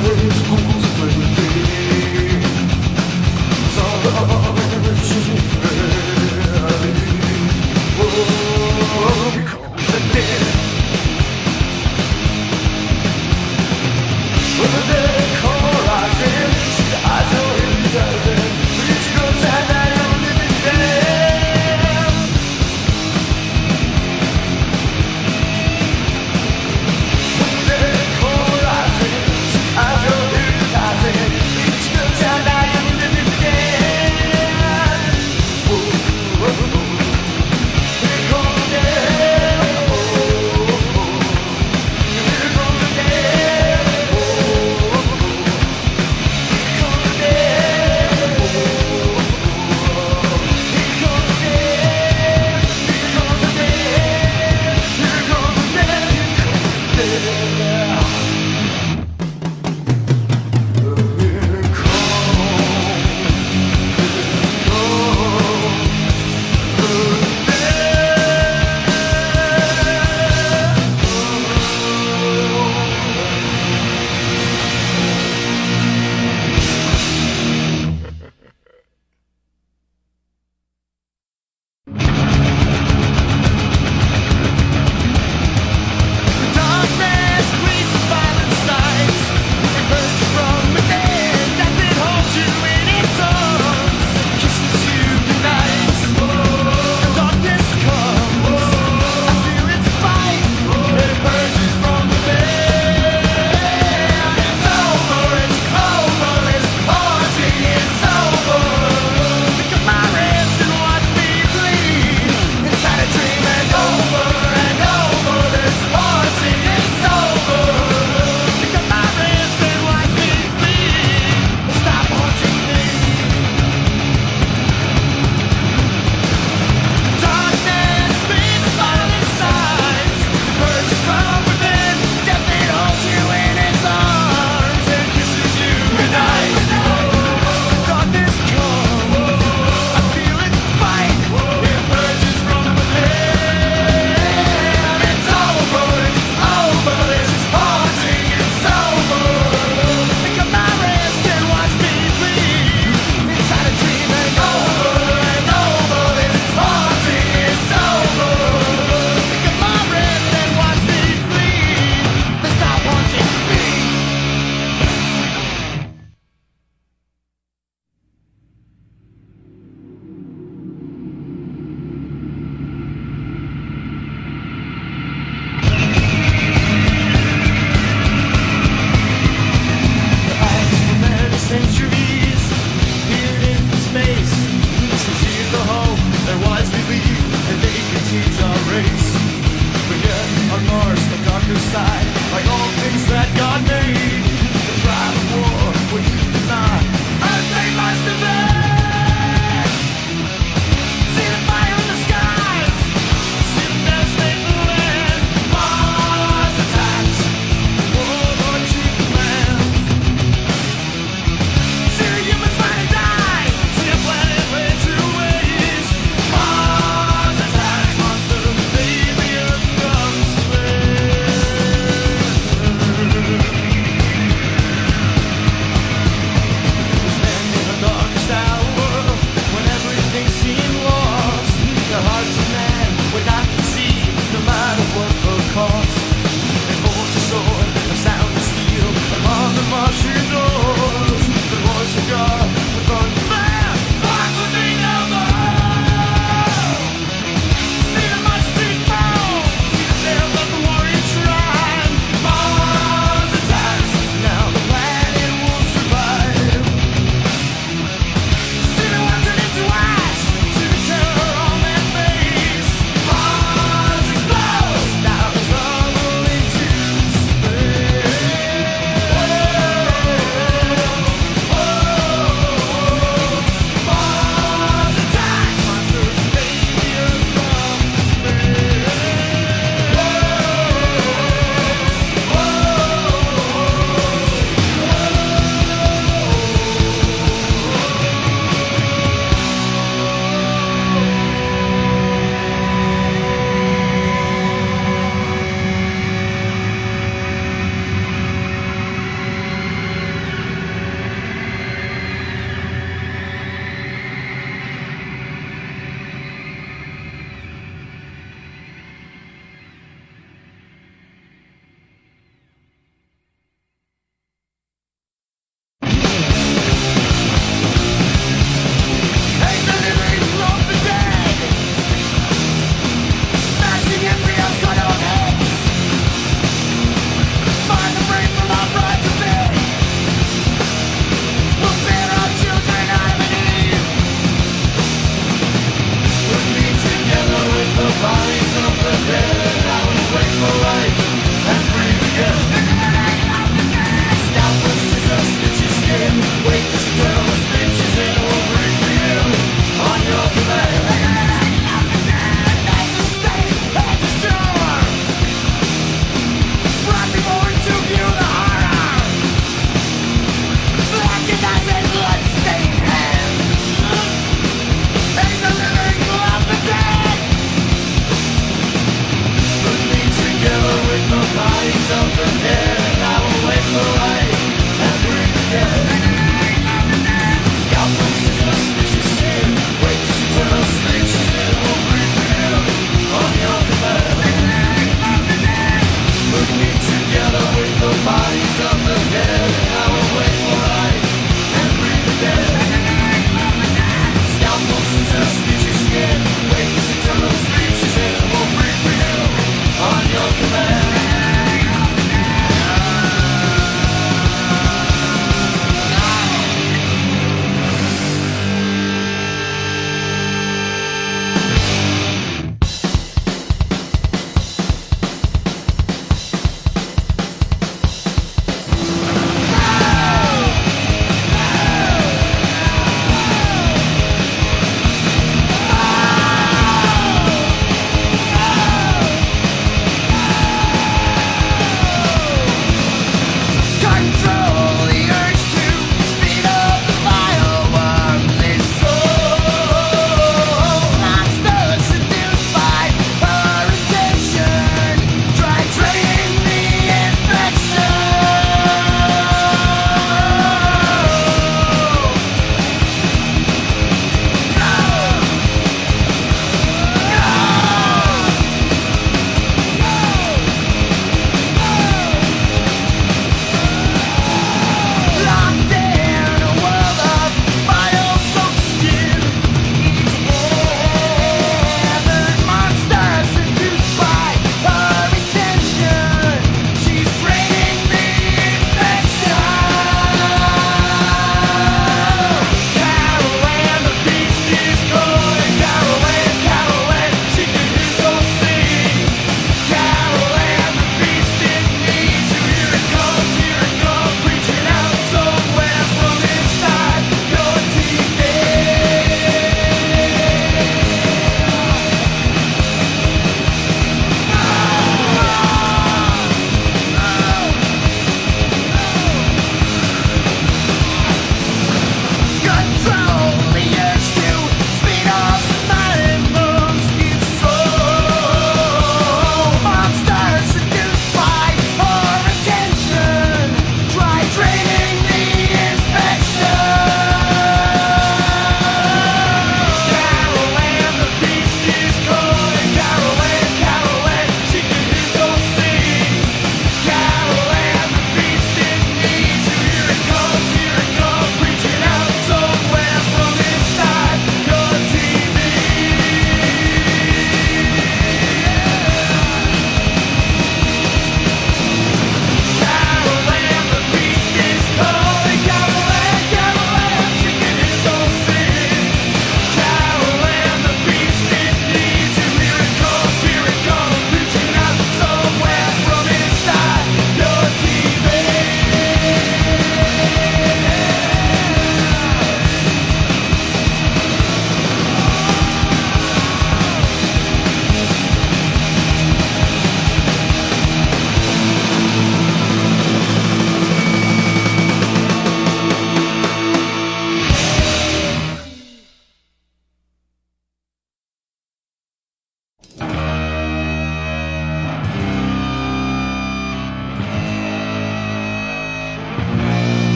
Eyes